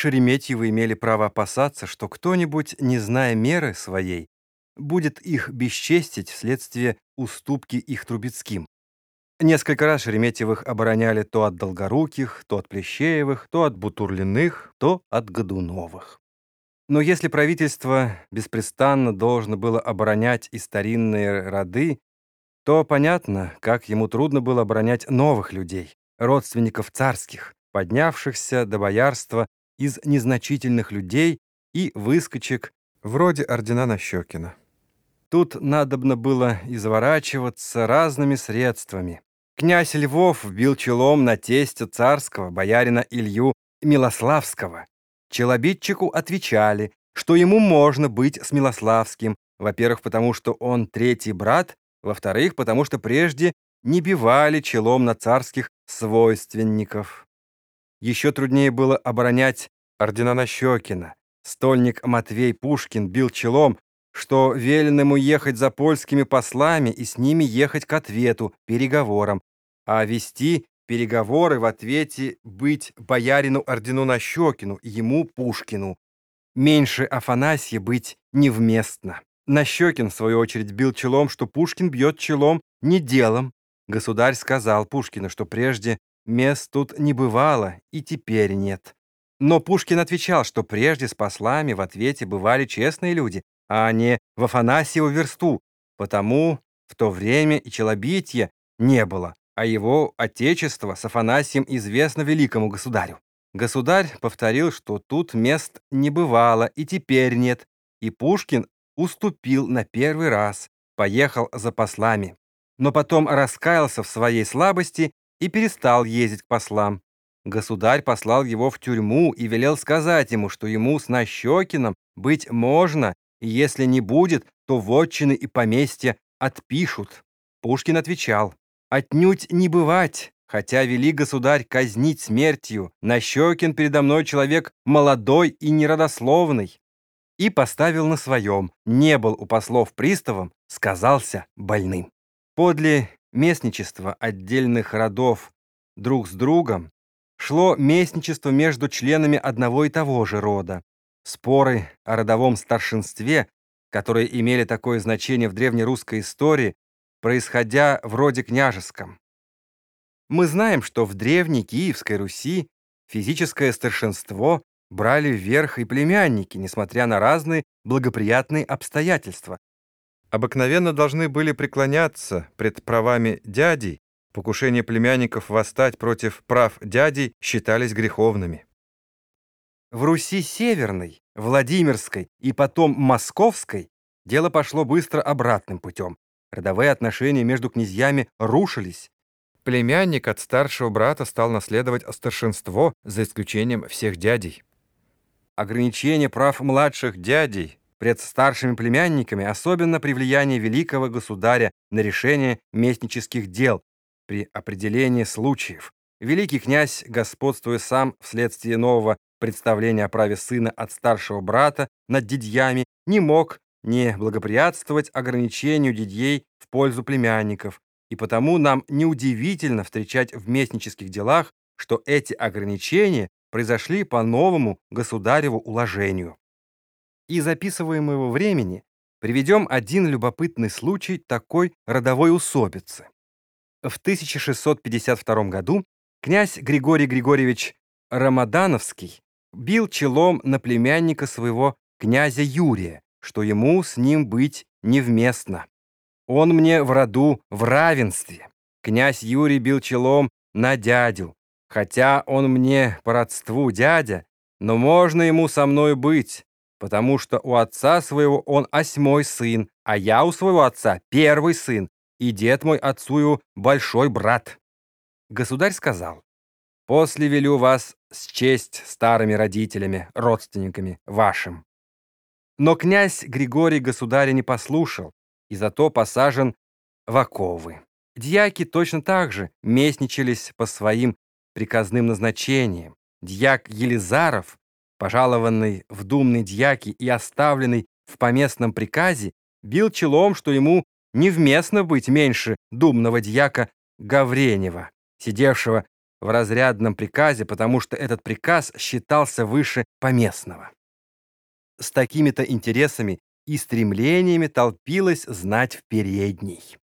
Шереметьевы имели право опасаться, что кто-нибудь, не зная меры своей, будет их бесчестить вследствие уступки их Трубецким. Несколько раз Шереметьевых обороняли то от Долгоруких, то от Плещеевых, то от Бутурлиных, то от Годуновых. Но если правительство беспрестанно должно было оборонять и старинные роды, то понятно, как ему трудно было оборонять новых людей, родственников царских, поднявшихся до боярства из незначительных людей и выскочек вроде ордена Нащекина. Тут надобно было изворачиваться разными средствами. Князь Львов вбил челом на тестя царского, боярина Илью Милославского. Челобитчику отвечали, что ему можно быть с Милославским, во-первых, потому что он третий брат, во-вторых, потому что прежде не бивали челом на царских свойственников. Еще труднее было оборонять ордена Нащекина. Стольник Матвей Пушкин бил челом, что велено ему ехать за польскими послами и с ними ехать к ответу, переговорам, а вести переговоры в ответе быть боярину ордену Нащекину ему Пушкину. Меньше Афанасья быть невместно. Нащекин, в свою очередь, бил челом, что Пушкин бьет челом не делом. Государь сказал Пушкину, что прежде Мест тут не бывало и теперь нет. Но Пушкин отвечал, что прежде с послами в ответе бывали честные люди, а не в Афанасьеву версту, потому в то время и челобития не было, а его отечество с Афанасием известно великому государю. Государь повторил, что тут мест не бывало и теперь нет, и Пушкин уступил на первый раз, поехал за послами. Но потом раскаялся в своей слабости и перестал ездить к послам. Государь послал его в тюрьму и велел сказать ему, что ему с Нащекиным быть можно, и если не будет, то вотчины и поместья отпишут. Пушкин отвечал, «Отнюдь не бывать, хотя вели государь казнить смертью, Нащекин передо мной человек молодой и неродословный». И поставил на своем, не был у послов приставом, сказался больным. Подле местничество отдельных родов друг с другом, шло местничество между членами одного и того же рода. Споры о родовом старшинстве, которые имели такое значение в древнерусской истории, происходя в роде княжеском. Мы знаем, что в древней Киевской Руси физическое старшинство брали вверх и племянники, несмотря на разные благоприятные обстоятельства, обыкновенно должны были преклоняться пред правами дядей, покушения племянников восстать против прав дядей считались греховными. В Руси Северной, Владимирской и потом Московской дело пошло быстро обратным путем. Родовые отношения между князьями рушились. Племянник от старшего брата стал наследовать старшинство за исключением всех дядей. Ограничение прав младших дядей пред старшими племянниками, особенно при влиянии великого государя на решение местнических дел, при определении случаев. Великий князь, господствуя сам вследствие нового представления о праве сына от старшего брата над дядьями, не мог не благоприятствовать ограничению дядьей в пользу племянников, и потому нам неудивительно встречать в местнических делах, что эти ограничения произошли по новому государеву уложению и записываемого времени приведем один любопытный случай такой родовой усобицы. В 1652 году князь Григорий Григорьевич Рамадановский бил челом на племянника своего князя Юрия, что ему с ним быть невместно. Он мне в роду в равенстве. Князь Юрий бил челом на дядю, хотя он мне по родству дядя, но можно ему со мной быть, потому что у отца своего он осьмой сын, а я у своего отца первый сын, и дед мой отцую большой брат. Государь сказал, «После велю вас счесть старыми родителями, родственниками вашим». Но князь Григорий государя не послушал, и зато посажен в оковы. Дьяки точно так же местничались по своим приказным назначениям. Дьяк Елизаров пожалованный в думный дьяки и оставленный в поместном приказе, бил челом, что ему невместно быть меньше думного дьяка Гавренева, сидевшего в разрядном приказе, потому что этот приказ считался выше поместного. С такими-то интересами и стремлениями толпилась знать в передней.